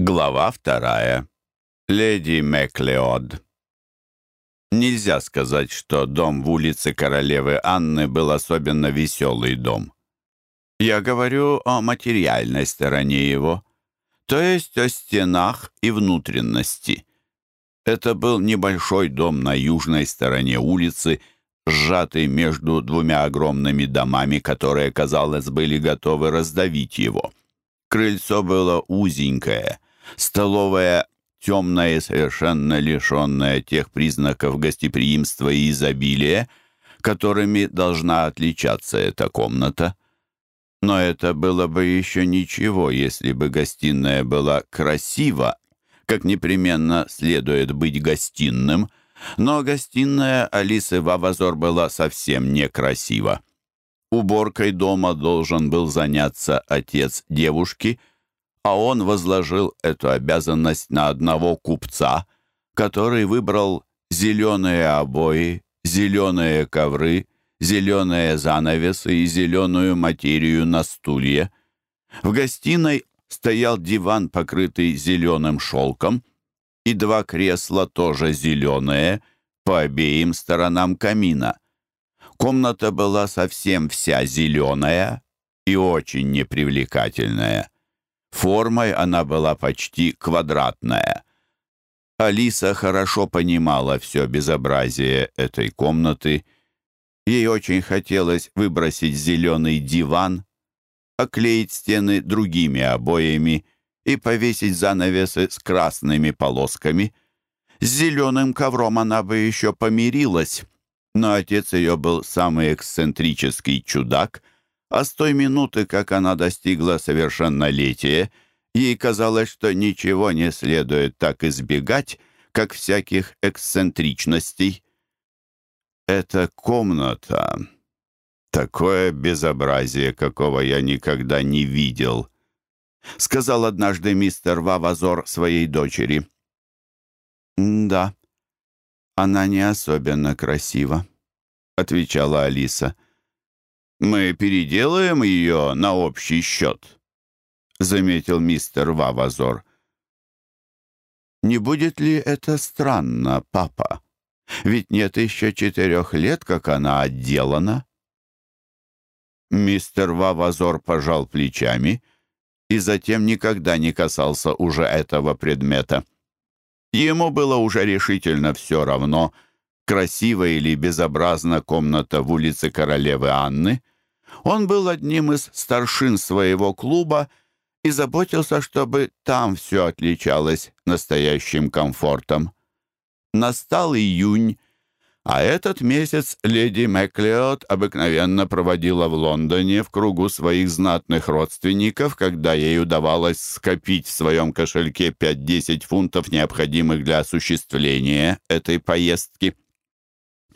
Глава вторая. Леди Мэклеод. Нельзя сказать, что дом в улице королевы Анны был особенно веселый дом. Я говорю о материальной стороне его, то есть о стенах и внутренности. Это был небольшой дом на южной стороне улицы, сжатый между двумя огромными домами, которые, казалось, были готовы раздавить его. Крыльцо было узенькое — Столовая темная и совершенно лишенная тех признаков гостеприимства и изобилия, которыми должна отличаться эта комната. Но это было бы еще а он возложил эту обязанность на одного купца, который выбрал зеленые обои, зеленые ковры, зеленые занавесы и зеленую материю на стулье. В гостиной стоял диван, покрытый зеленым шелком, и два кресла, тоже зеленые, по обеим сторонам камина. Комната была совсем вся зеленая и очень непривлекательная. Формой она была почти квадратная. Алиса хорошо понимала все безобразие этой комнаты. Ей очень хотелось выбросить зеленый диван, оклеить стены другими обоями и повесить занавесы с красными полосками. С зеленым ковром она бы еще помирилась, но отец ее был самый эксцентрический чудак — а с той минуты, как она достигла совершеннолетия, ей казалось, что ничего не следует так избегать, как всяких эксцентричностей. Эта комната — такое безобразие, какого я никогда не видел, — сказал однажды мистер Вавазор своей дочери. «Да, она не особенно красива», — отвечала Алиса. — Мы переделаем ее на общий счет», — заметил мистер Вавазор. «Не будет ли это странно, папа? Ведь нет еще четырех лет, как она отделана». Мистер Вавазор пожал плечами и затем никогда не касался уже этого предмета. Ему было уже решительно все равно — красивая или безобразна комната в улице королевы Анны. Он был одним из старшин своего клуба и заботился, чтобы там все отличалось настоящим комфортом. Настал июнь, а этот месяц леди Мэклеод обыкновенно проводила в Лондоне в кругу своих знатных родственников, когда ей удавалось скопить в своем кошельке 5-10 фунтов, необходимых для осуществления этой поездки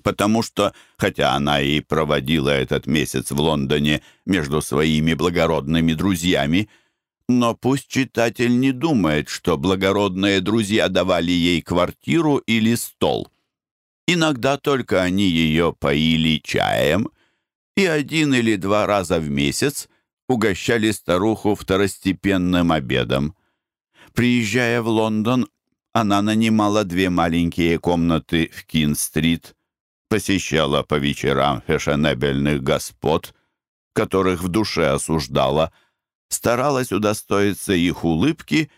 потому что, хотя она и проводила этот месяц в Лондоне между своими благородными друзьями, но пусть читатель не думает, что благородные друзья давали ей квартиру или стол. Иногда только они ее поили чаем и один или два раза в месяц угощали старуху второстепенным обедом. Приезжая в Лондон, она нанимала две маленькие комнаты в Кин-стрит – посещала по вечерам фешенебельных господ, которых в душе осуждала, старалась удостоиться их улыбки,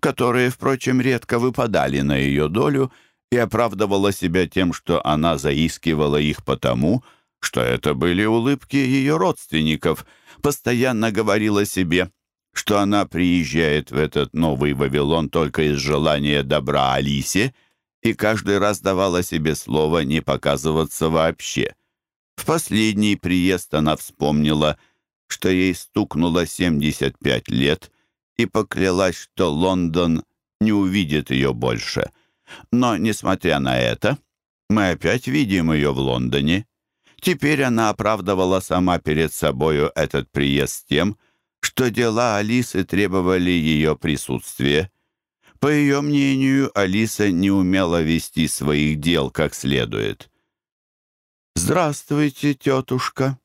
которые, впрочем, редко выпадали на ее долю, и оправдывала себя тем, что она заискивала их потому, что это были улыбки ее родственников, постоянно говорила себе, что она приезжает в этот новый Вавилон только из желания добра Алисе — и каждый раз давала себе слово не показываться вообще. В последний приезд она вспомнила, что ей стукнуло 75 лет и поклялась, что Лондон не увидит ее больше. Но, несмотря на это, мы опять видим ее в Лондоне. Теперь она оправдывала сама перед собою этот приезд тем, что дела Алисы требовали ее присутствия. По ее мнению, Алиса не умела вести своих дел как следует. «Здравствуйте, тетушка»,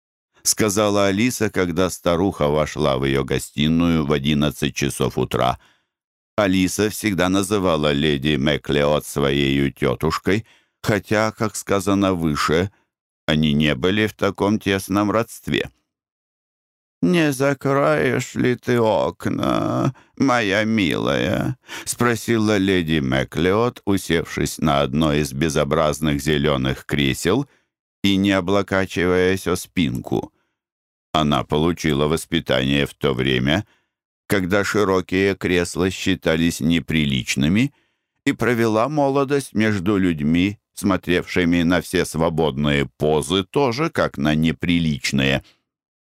— сказала Алиса, когда старуха вошла в ее гостиную в одиннадцать часов утра. Алиса всегда называла леди Мэклеот своей тетушкой, хотя, как сказано выше, они не были в таком тесном родстве. «Не закроешь ли ты окна, моя милая?» — спросила леди Мэклеод, усевшись на одно из безобразных зеленых кресел и не облокачиваясь о спинку. Она получила воспитание в то время, когда широкие кресла считались неприличными, и провела молодость между людьми, смотревшими на все свободные позы тоже как на неприличные –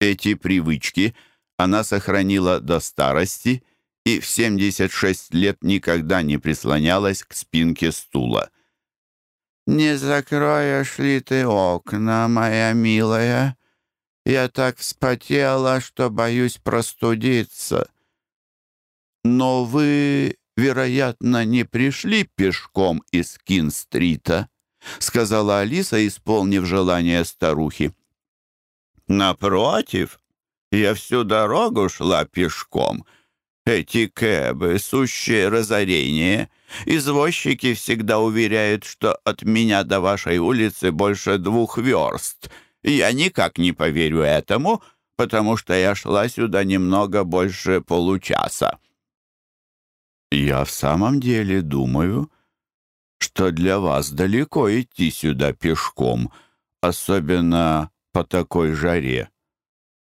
эти привычки она сохранила до старости и в 76 лет никогда не прислонялась к спинке стула. «Не закроешь ли ты окна, моя милая? Я так вспотела, что боюсь простудиться. Но вы, вероятно, не пришли пешком из Кин-стрита», сказала Алиса, исполнив желание старухи. Напротив, я всю дорогу шла пешком. Эти кэбы — сущее разорение. Извозчики всегда уверяют, что от меня до вашей улицы больше двух верст. Я никак не поверю этому, потому что я шла сюда немного больше получаса. Я в самом деле думаю, что для вас далеко идти сюда пешком, особенно по такой жаре.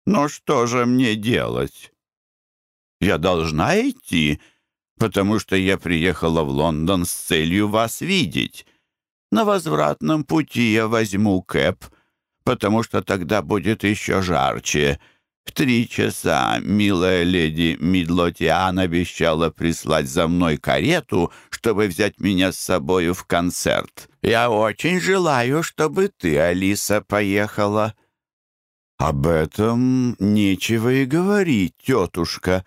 Но что же мне делать? Я должна идти, потому что я приехала в Лондон с целью вас видеть. На возвратном пути я возьму кэп, потому что тогда будет еще жарче. В три часа милая леди Мидлотиан обещала прислать за мной карету, чтобы взять меня с собою в концерт. Я очень желаю, чтобы ты, Алиса, поехала». «Об этом нечего и говорить, тетушка.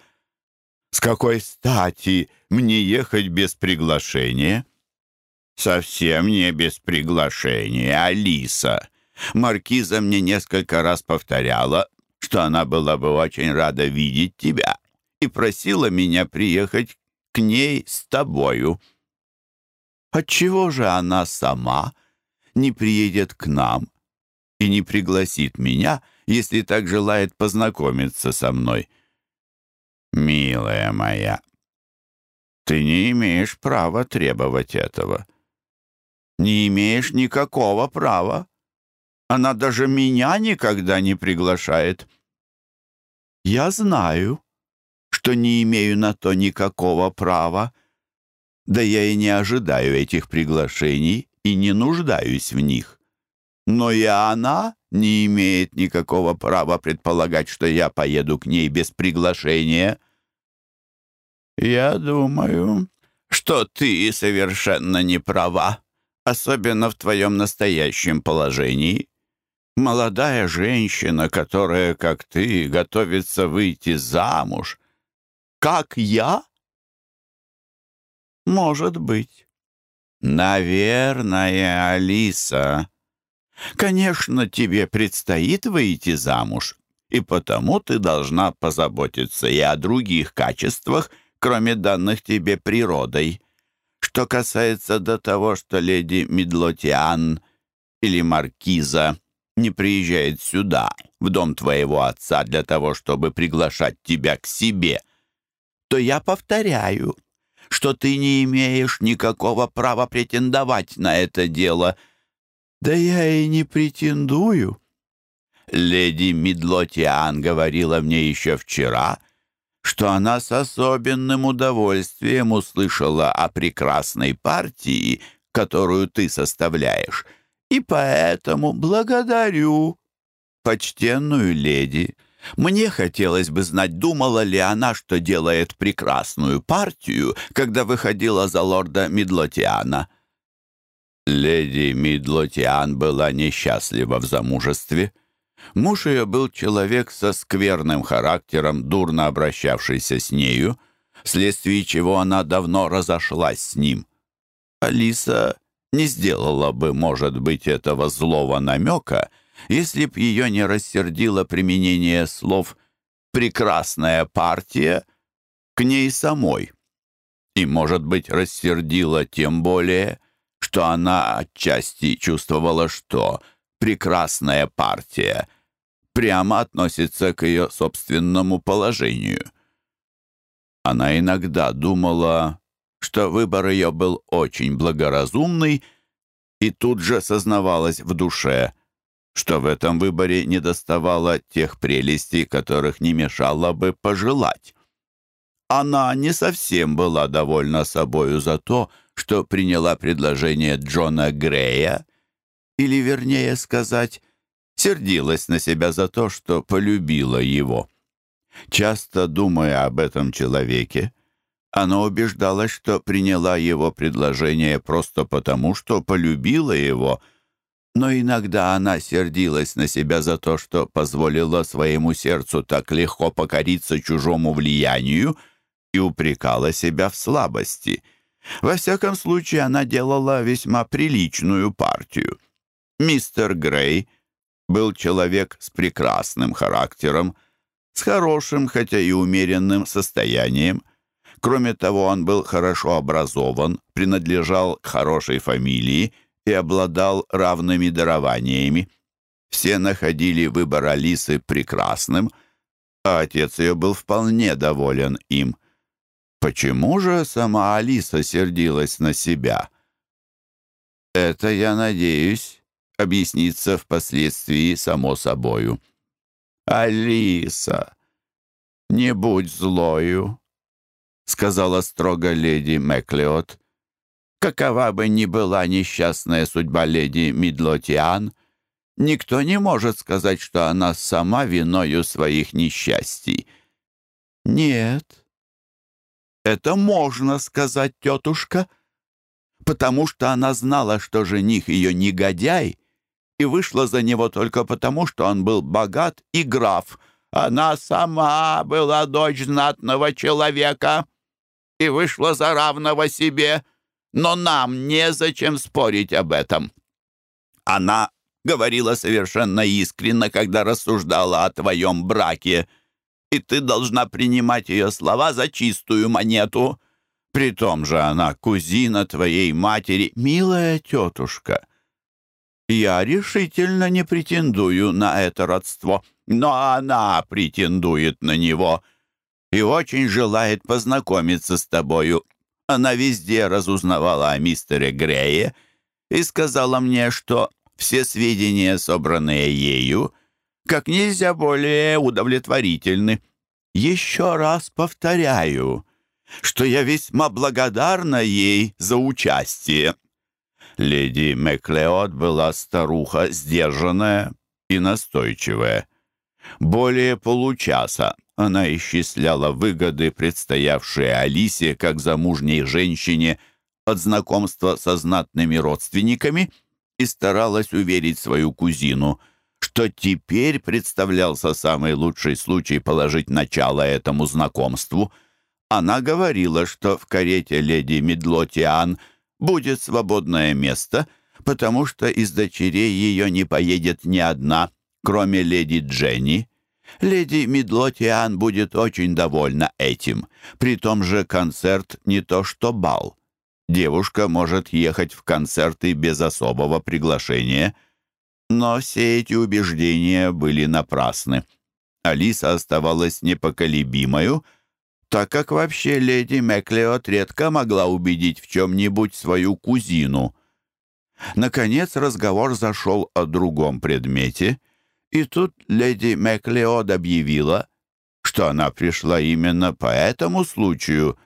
С какой стати мне ехать без приглашения?» «Совсем не без приглашения, Алиса. Маркиза мне несколько раз повторяла, что она была бы очень рада видеть тебя и просила меня приехать к ней с тобою. Отчего же она сама не приедет к нам и не пригласит меня, если так желает познакомиться со мной? Милая моя, ты не имеешь права требовать этого. Не имеешь никакого права. Она даже меня никогда не приглашает. Я знаю, что не имею на то никакого права. Да я и не ожидаю этих приглашений и не нуждаюсь в них. Но и она не имеет никакого права предполагать, что я поеду к ней без приглашения. Я думаю, что ты совершенно не права, особенно в твоем настоящем положении. Молодая женщина, которая, как ты, готовится выйти замуж, как я?» «Может быть». «Наверное, Алиса. Конечно, тебе предстоит выйти замуж, и потому ты должна позаботиться и о других качествах, кроме данных тебе природой. Что касается до того, что леди Медлотиан или Маркиза не приезжает сюда, в дом твоего отца, для того, чтобы приглашать тебя к себе, то я повторяю, что ты не имеешь никакого права претендовать на это дело. Да я и не претендую. Леди Медлотиан говорила мне еще вчера, что она с особенным удовольствием услышала о прекрасной партии, которую ты составляешь, и поэтому благодарю почтенную леди». Мне хотелось бы знать, думала ли она, что делает прекрасную партию, когда выходила за лорда Медлотиана. Леди Медлотиан была несчастлива в замужестве. Муж ее был человек со скверным характером, дурно обращавшийся с нею, вследствие чего она давно разошлась с ним. Алиса не сделала бы, может быть, этого злого намека — если б ее не рассердило применение слов «прекрасная партия» к ней самой. И, может быть, рассердило тем более, что она отчасти чувствовала, что «прекрасная партия» прямо относится к ее собственному положению. Она иногда думала, что выбор ее был очень благоразумный, и тут же сознавалась в душе – что в этом выборе не доставало тех прелестей, которых не мешало бы пожелать. Она не совсем была довольна собою за то, что приняла предложение Джона Грея, или, вернее сказать, сердилась на себя за то, что полюбила его. Часто думая об этом человеке, она убеждалась, что приняла его предложение просто потому, что полюбила его – но иногда она сердилась на себя за то, что позволила своему сердцу так легко покориться чужому влиянию и упрекала себя в слабости. Во всяком случае, она делала весьма приличную партию. Мистер Грей был человек с прекрасным характером, с хорошим, хотя и умеренным состоянием. Кроме того, он был хорошо образован, принадлежал к хорошей фамилии и обладал равными дарованиями. Все находили выбор Алисы прекрасным, а отец ее был вполне доволен им. Почему же сама Алиса сердилась на себя? Это, я надеюсь, объяснится впоследствии само собою. «Алиса, не будь злою», — сказала строго леди Мэклеот какова бы ни была несчастная судьба леди Мидлотиан, никто не может сказать, что она сама виною своих несчастий. Нет. Это можно сказать, тетушка, потому что она знала, что жених ее негодяй, и вышла за него только потому, что он был богат и граф. Она сама была дочь знатного человека и вышла за равного себе — но нам незачем спорить об этом». Она говорила совершенно искренно, когда рассуждала о твоем браке, и ты должна принимать ее слова за чистую монету. При том же она кузина твоей матери, милая тетушка. Я решительно не претендую на это родство, но она претендует на него» и очень желает познакомиться с тобою она везде разузнавала о мистере Грее и сказала мне, что все сведения, собранные ею, как нельзя более удовлетворительны. Еще раз повторяю, что я весьма благодарна ей за участие. Леди Маклеод была старуха сдержанная и настойчивая. Более получаса она исчисляла выгоды, предстоявшие Алисе как замужней женщине от знакомства со знатными родственниками, и старалась уверить свою кузину, что теперь представлялся самый лучший случай положить начало этому знакомству. Она говорила, что в карете леди Медлотиан – будет Леди Медлотиан будет очень довольна этим. При том же концерт не то что бал. Девушка может ехать в концерты без особого приглашения. Но все эти убеждения были напрасны. Алиса оставалась непоколебимою, так как вообще леди Мэклеот редко могла убедить в чем-нибудь свою кузину. Наконец разговор зашел о другом предмете — и тут леди Маклеод объявила, что она пришла именно по этому случаю,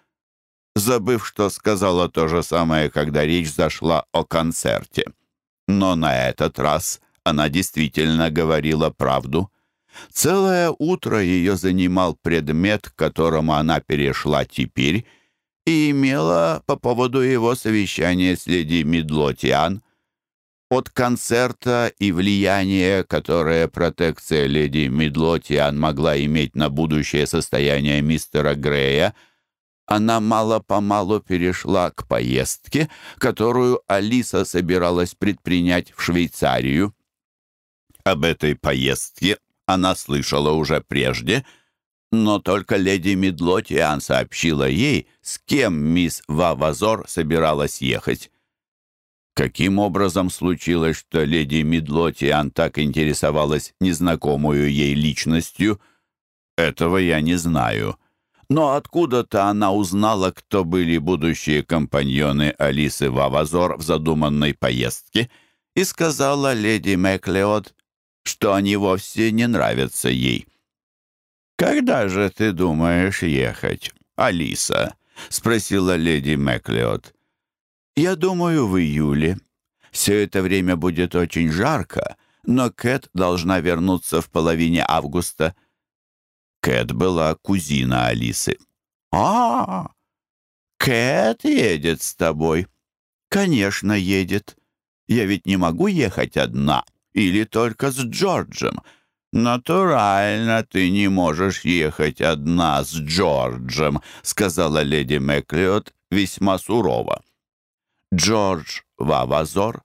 забыв, что сказала то же самое, когда речь зашла о концерте. Но на этот раз она действительно говорила правду. Целое утро ее занимал предмет, к которому она перешла теперь, и имела по поводу его совещания с леди Медлотиан – от концерта и влияние, которое протекция леди Медлотиан могла иметь на будущее состояние мистера Грея, она мало-помалу перешла к поездке, которую Алиса собиралась предпринять в Швейцарию. Об этой поездке она слышала уже прежде, но только леди Медлотиан сообщила ей, с кем мисс Вавазор собиралась ехать. Каким образом случилось, что леди Медлотиан так интересовалась незнакомую ей личностью, этого я не знаю. Но откуда-то она узнала, кто были будущие компаньоны Алисы Вавазор в задуманной поездке, и сказала леди Мэклеод, что они вовсе не нравятся ей. «Когда же ты думаешь ехать, Алиса?» — спросила леди Мэклеод. «Я думаю, в июле. Все это время будет очень жарко, но Кэт должна вернуться в половине августа». Кэт была кузина Алисы. «А, Кэт едет с тобой?» «Конечно, едет. Я ведь не могу ехать одна или только с Джорджем». Джордж Вавазор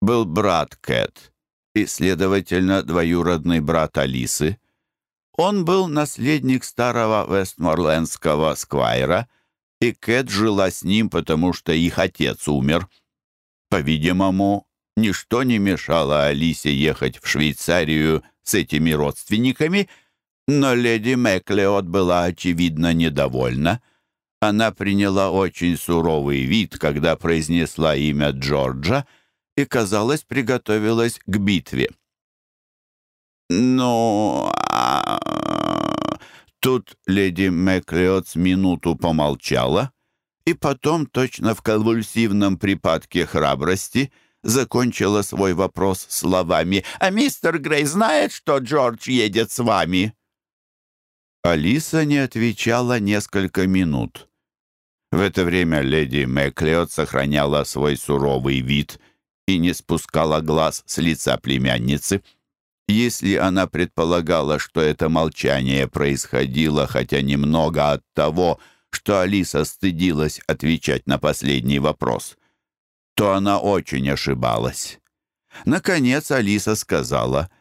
был брат Кэт, и, следовательно, двоюродный брат Алисы. Он был наследник старого вестморлендского сквайра, и Кэт жила с ним, потому что их отец умер. По-видимому, ничто не мешало Алисе ехать в Швейцарию с этими родственниками, но леди Мэклеод была, очевидно, недовольна — она приняла очень суровый вид, когда произнесла имя Джорджа и, казалось, приготовилась к битве. «Ну, а... Тут леди Мэклиотс минуту помолчала и потом, точно в конвульсивном припадке храбрости, закончила свой вопрос словами «А мистер Грей знает, что Джордж едет с вами?» Алиса не отвечала несколько минут. В это время леди Мэклеод сохраняла свой суровый вид и не спускала глаз с лица племянницы. Если она предполагала, что это молчание происходило хотя немного от того, что Алиса стыдилась отвечать на последний вопрос, то она очень ошибалась. Наконец Алиса сказала —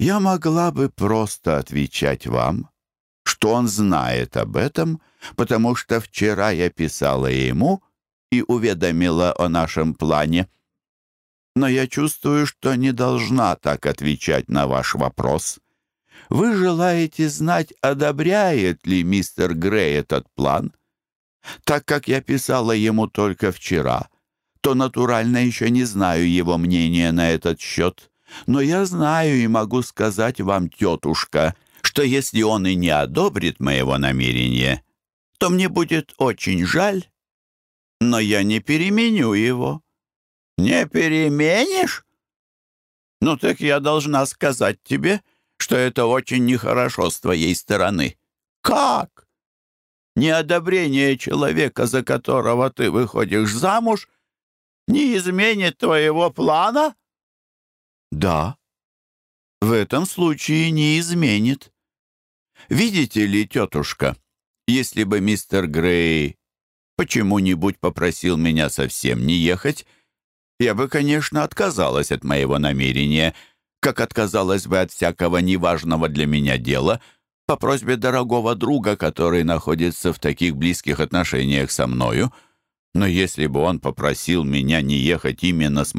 «Я могла бы просто отвечать вам, что он знает об этом, потому что вчера я писала ему и уведомила о нашем плане. Но я чувствую, что не должна так отвечать на ваш вопрос. Вы желаете знать, одобряет ли мистер Грей этот план? Так как я писала ему только вчера, то Но я знаю и могу сказать вам, тетушка, что если он и не одобрит моего намерения, то мне будет очень жаль, но я не переменю его». «Не переменишь?» «Ну так я должна сказать тебе, что это очень нехорошо с твоей стороны». «Как?» «Неодобрение человека, за которого ты выходишь замуж, не изменит твоего плана?» «Да, в этом случае не изменит. Видите ли, тетушка, если бы мистер Грей почему-нибудь попросил меня совсем не ехать, я бы, конечно, отказалась от моего намерения, как отказалась бы от всякого неважного для меня дела по просьбе дорогого друга, который находится в таких близких отношениях со мною — но если бы он попросил меня не ехать именно с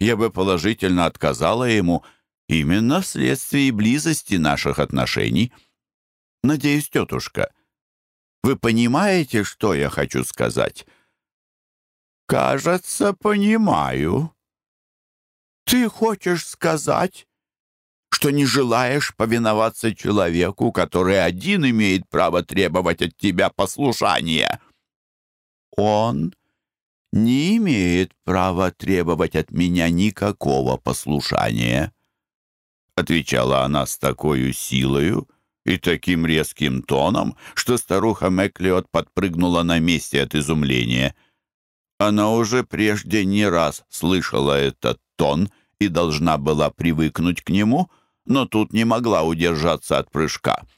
моим кузеном Джорджем, я бы положительно отказала ему именно вследствие близости наших отношений. Надеюсь, тетушка, вы понимаете, что я хочу сказать? Кажется, понимаю. Ты хочешь сказать, что не желаешь повиноваться человеку, который один имеет право требовать от тебя послушания?» он не имеет права требовать от меня никакого послушания», — отвечала она с такой силою и таким резким тоном, что старуха Мэклиот подпрыгнула на месте от изумления. Она уже прежде не раз слышала этот тон и должна была привыкнуть к нему, но тут не могла удержаться от прыжка —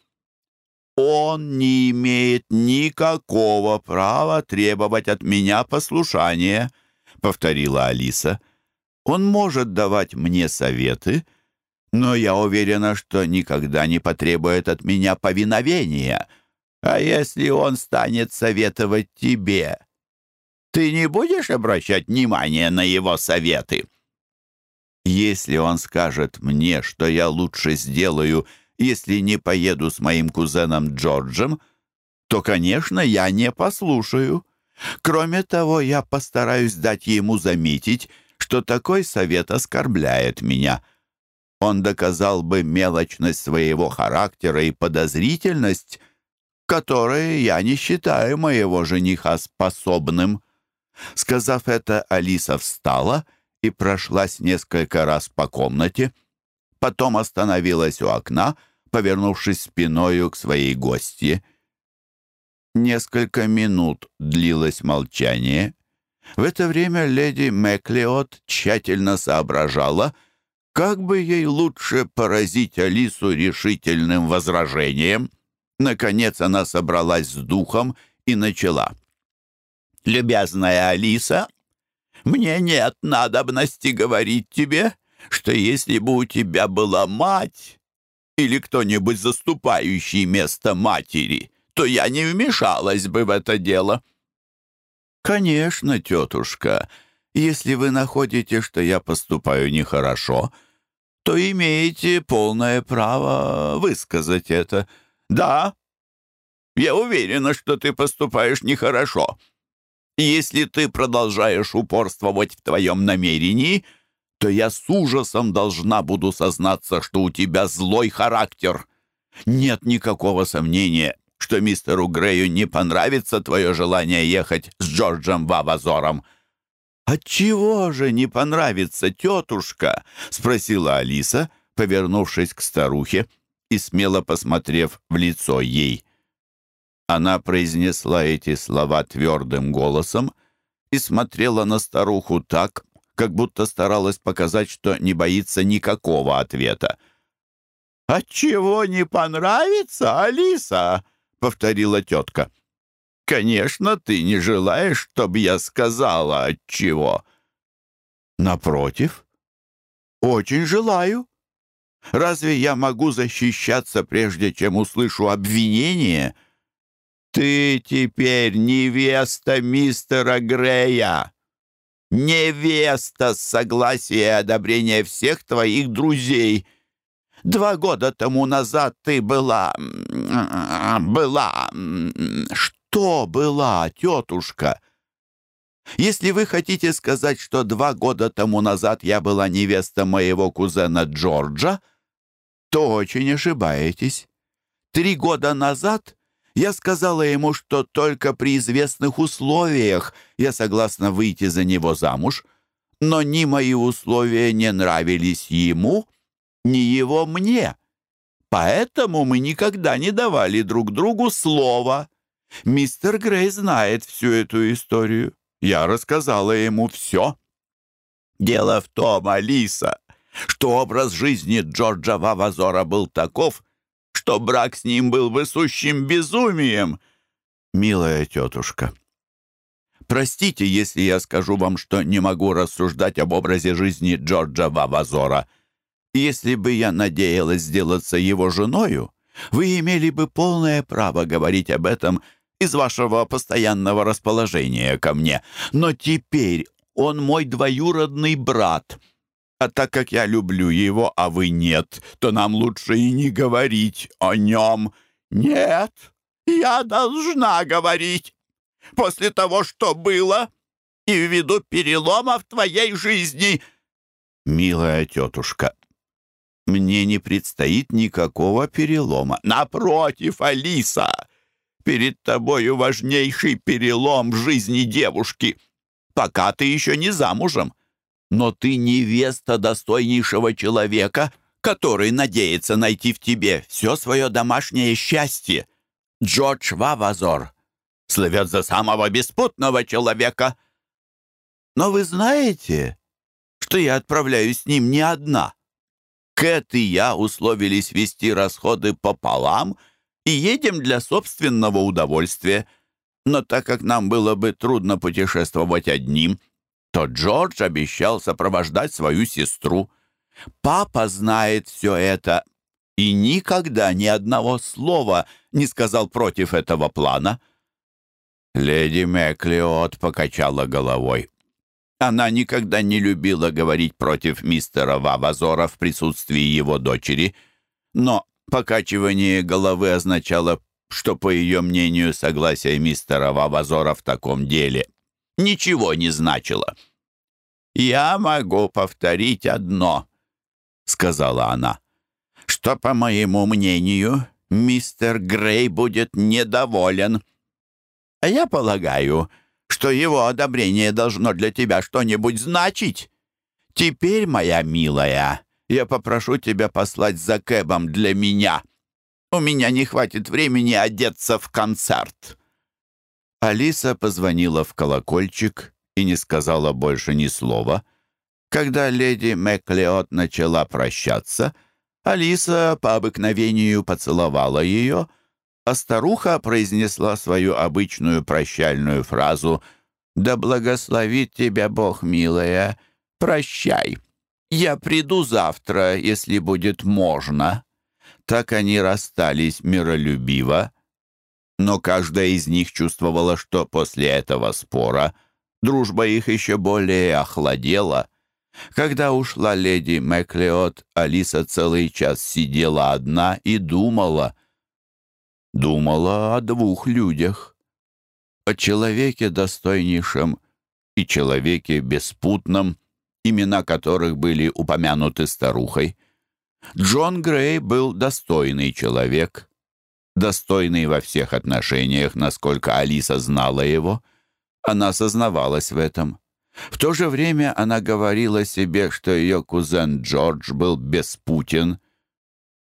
он не имеет никакого права требовать от меня послушания», — повторила Алиса. «Он может давать мне советы, но я уверена, что никогда не потребует от меня повиновения. А если он станет советовать тебе, ты не будешь обращать внимания на его советы?» «Если он скажет мне, что я лучше сделаю, — если не поеду с моим кузеном Джорджем, то, конечно, я не послушаю. Кроме того, я постараюсь дать ему заметить, что такой совет оскорбляет меня. Он доказал бы мелочность своего характера и подозрительность, которые я не считаю моего жениха способным». Сказав это, Алиса встала и прошлась несколько раз по комнате, потом остановилась у окна — повернувшись спиною к своей гостье. Несколько минут длилось молчание. В это время леди Мэклиот тщательно соображала, как бы ей лучше поразить Алису решительным возражением. Наконец она собралась с духом и начала. «Любязная Алиса, мне нет надобности говорить тебе, что если бы у тебя была мать, или кто-нибудь заступающий место матери, то я не вмешалась бы в это дело». «Конечно, тетушка, если вы находите, что я поступаю нехорошо, то имеете полное право высказать это. Да, я уверена, что ты поступаешь нехорошо. Если ты продолжаешь упорствовать в твоем намерении, — то я с ужасом должна буду сознаться, что у тебя злой характер. Нет никакого сомнения, что мистеру Грею не понравится твое желание ехать с Джорджем Вавазором». «Отчего же не понравится, тетушка?» — спросила Алиса, повернувшись к старухе и смело посмотрев в лицо ей. Она произнесла эти слова твердым голосом и смотрела на старуху так, как будто старалась показать, что не боится никакого ответа. чего не понравится, Алиса?» — повторила тетка. «Конечно, ты не желаешь, чтобы я сказала, от чего. «Напротив, очень желаю. Разве я могу защищаться, прежде чем услышу обвинение?» «Ты теперь невеста мистера Грея!» невеста с согласия и одобрения всех твоих друзей. Два года тому назад ты была... А, была... Что была, тетушка? Если вы хотите сказать, что два года тому назад я была невеста моего кузена Джорджа, то очень ошибаетесь. Три года назад я сказала ему, что только при известных условиях я согласна выйти за него замуж, но ни мои условия не нравились ему, ни его мне. Поэтому мы никогда не давали друг другу слова. Мистер Грей знает всю эту историю. Я рассказала ему все. Дело в том, Алиса, что что брак с ним был высущим безумием. Милая тетушка, простите, если я скажу вам, что не могу рассуждать об образе жизни Джорджа Вавазора. Если бы я надеялась сделаться его женою, вы имели бы полное право говорить об этом из вашего постоянного расположения ко мне. Но теперь он мой двоюродный брат». А так как я люблю его, а вы нет, то нам лучше и не говорить о нем. Нет, я должна говорить. После того, что было, и ввиду перелома в твоей жизни. Милая тетушка, мне не предстоит никакого перелома. Напротив, Алиса, перед тобою важнейший перелом в жизни девушки, пока ты еще не замужем но ты невеста достойнейшего человека, который надеется найти в тебе все свое домашнее счастье. Джордж Вавазор слывет за самого беспутного человека. Но вы знаете, что я отправляюсь с ним не одна. Кэт и я условились вести расходы пополам и едем для собственного удовольствия. Но так как нам было бы трудно путешествовать одним — то Джордж обещал сопровождать свою сестру. Папа знает все это и никогда ни одного слова не сказал против этого плана. Леди Мэклиот покачала головой. Она никогда не любила говорить против мистера Вавазора в присутствии его дочери, но покачивание головы означало, что, по ее мнению, согласие мистера Вавазора в таком деле ничего не значило. «Я могу повторить одно», — сказала она, «что, по моему мнению, мистер Грей будет недоволен. А я полагаю, что его одобрение должно для тебя что-нибудь значить. Теперь, моя милая, я попрошу тебя послать за Кэбом для меня. У меня не хватит времени одеться в концерт». Алиса позвонила в колокольчик и не сказала больше ни слова. Когда леди Мэклеод начала прощаться, Алиса по обыкновению поцеловала ее, а старуха произнесла свою обычную прощальную фразу «Да благословит тебя Бог, милая! Прощай! Я приду завтра, если будет можно!» Так они расстались миролюбиво, но каждая из них чувствовала, что после этого спора дружба их еще более охладела. Когда ушла леди Мэклеот, Алиса целый час сидела одна и думала. Думала о двух людях. О человеке достойнейшем и человеке беспутном, имена которых были упомянуты старухой. Джон Грей был достойный человек — достойный во всех отношениях, насколько Алиса знала его. Она сознавалась в этом. В то же время она говорила себе, что ее кузен Джордж был беспутен,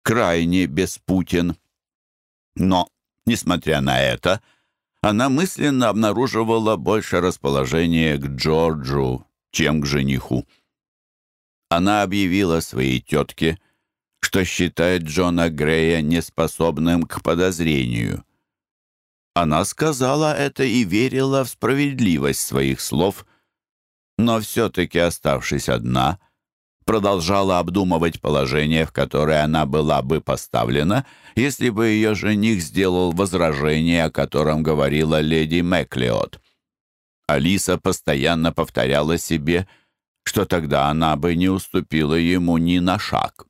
крайне беспутен. Но, несмотря на это, она мысленно обнаруживала больше расположения к Джорджу, чем к жениху. Она объявила своей тетке, что считает Джона Грея неспособным к подозрению. Она сказала это и верила в справедливость своих слов, но все-таки, оставшись одна, продолжала обдумывать положение, в которое она была бы поставлена, если бы ее жених сделал возражение, о котором говорила леди Мэклиот. Алиса постоянно повторяла себе, что тогда она бы не уступила ему ни на шаг.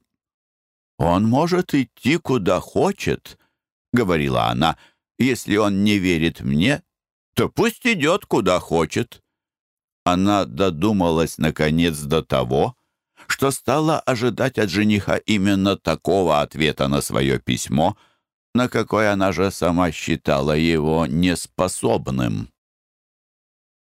Он может идти куда хочет, — говорила она. Если он не верит мне, то пусть идет куда хочет. Она додумалась, наконец, до того, что стала ожидать от жениха именно такого ответа на свое письмо, на какой она же сама считала его неспособным.